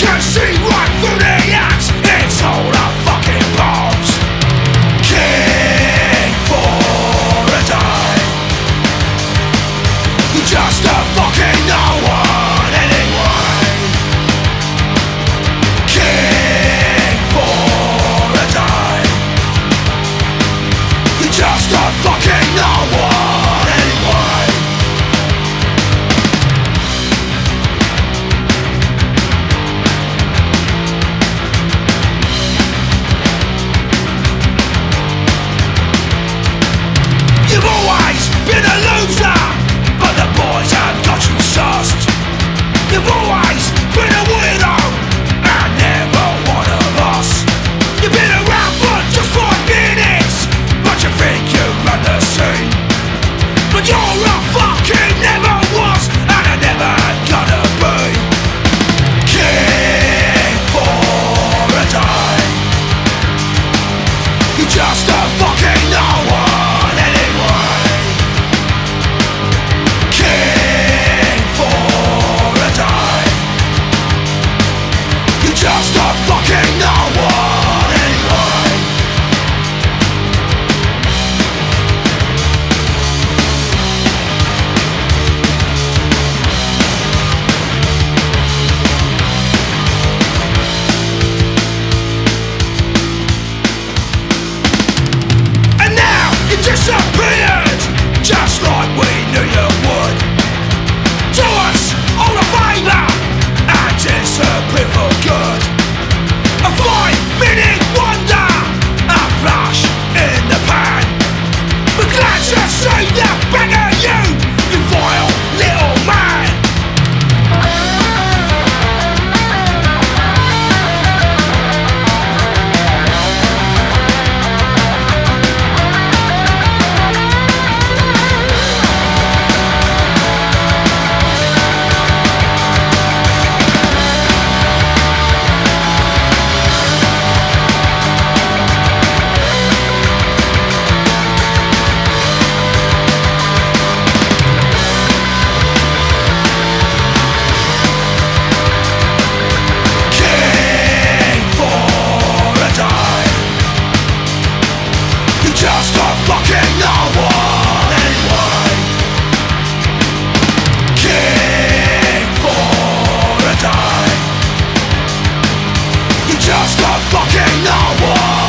Catch just a fucking no one